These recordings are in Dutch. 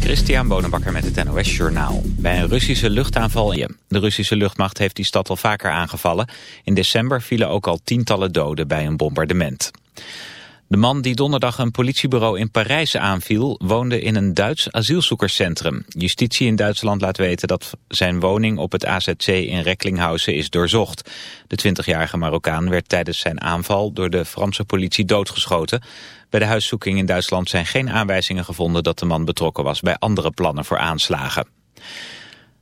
Christian Bonenbakker met het NOS Journaal. Bij een Russische luchtaanval... De Russische luchtmacht heeft die stad al vaker aangevallen. In december vielen ook al tientallen doden bij een bombardement. De man die donderdag een politiebureau in Parijs aanviel... woonde in een Duits asielzoekerscentrum. Justitie in Duitsland laat weten dat zijn woning op het AZC in Recklinghausen is doorzocht. De 20-jarige Marokkaan werd tijdens zijn aanval door de Franse politie doodgeschoten. Bij de huiszoeking in Duitsland zijn geen aanwijzingen gevonden... dat de man betrokken was bij andere plannen voor aanslagen.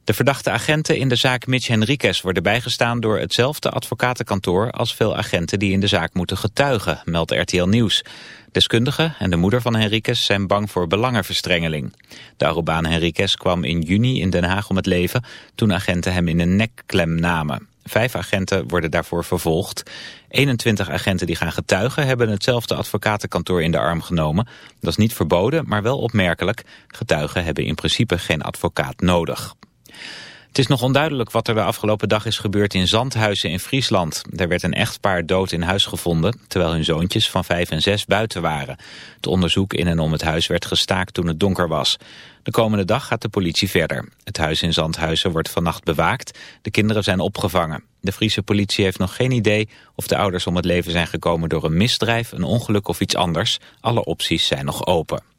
De verdachte agenten in de zaak Mitch Henriquez worden bijgestaan door hetzelfde advocatenkantoor als veel agenten die in de zaak moeten getuigen, meldt RTL Nieuws. Deskundigen en de moeder van Henriquez zijn bang voor belangenverstrengeling. De Arubaan Henriquez kwam in juni in Den Haag om het leven toen agenten hem in een nekklem namen. Vijf agenten worden daarvoor vervolgd. 21 agenten die gaan getuigen hebben hetzelfde advocatenkantoor in de arm genomen. Dat is niet verboden, maar wel opmerkelijk. Getuigen hebben in principe geen advocaat nodig. Het is nog onduidelijk wat er de afgelopen dag is gebeurd in Zandhuizen in Friesland. Er werd een echtpaar dood in huis gevonden, terwijl hun zoontjes van vijf en zes buiten waren. Het onderzoek in en om het huis werd gestaakt toen het donker was. De komende dag gaat de politie verder. Het huis in Zandhuizen wordt vannacht bewaakt. De kinderen zijn opgevangen. De Friese politie heeft nog geen idee of de ouders om het leven zijn gekomen door een misdrijf, een ongeluk of iets anders. Alle opties zijn nog open.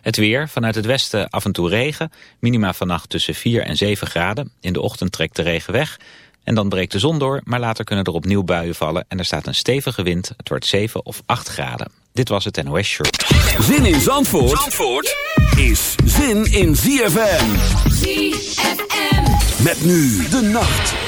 Het weer, vanuit het westen af en toe regen. Minima vannacht tussen 4 en 7 graden. In de ochtend trekt de regen weg. En dan breekt de zon door, maar later kunnen er opnieuw buien vallen. En er staat een stevige wind. Het wordt 7 of 8 graden. Dit was het NOS Short. Zin in Zandvoort, Zandvoort is zin in ZFM. ZFM. Met nu de nacht.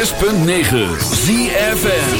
106.9 ZFN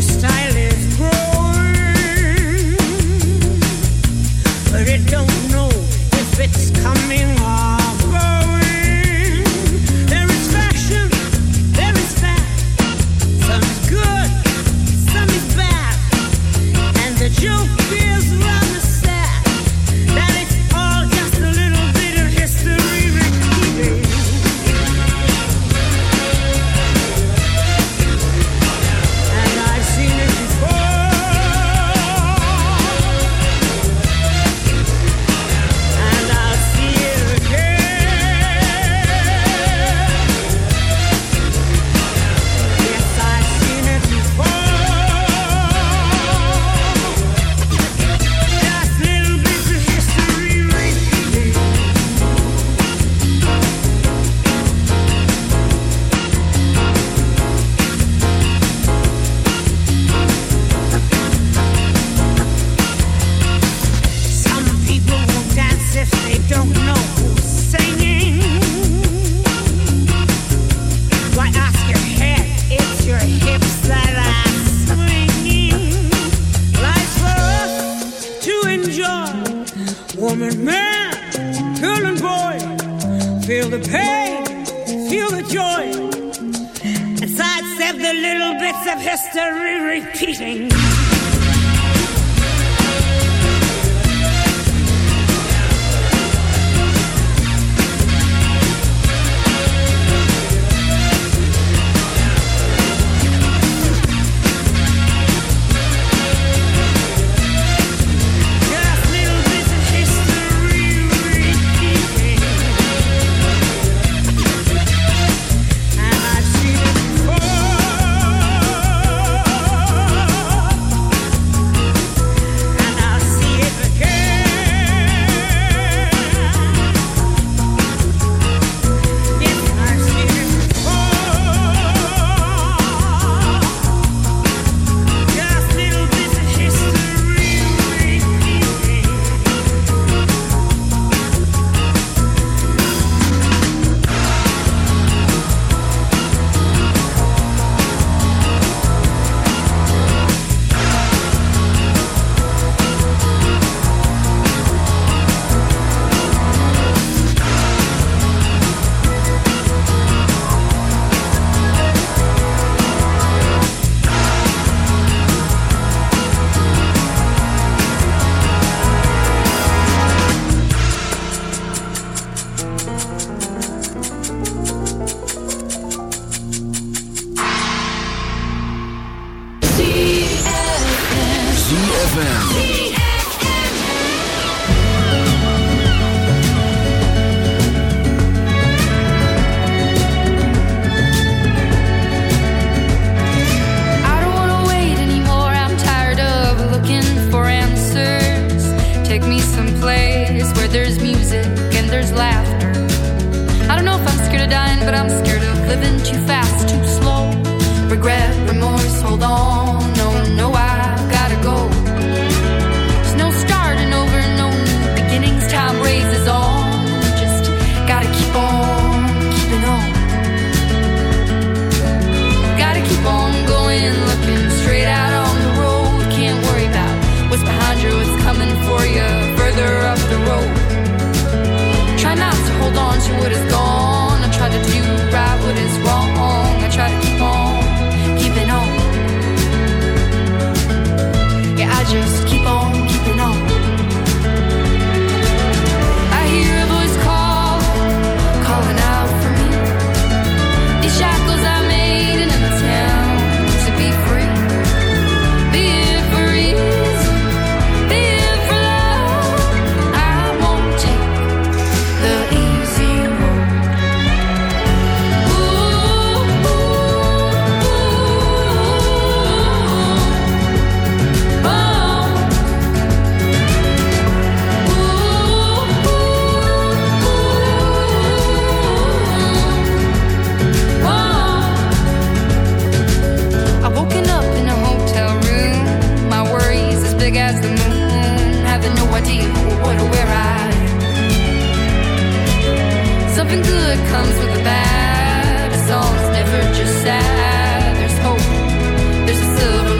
your style is. history repeating. yeah deep where I. Something good comes with the bad. A song's never just sad. There's hope. There's a silver.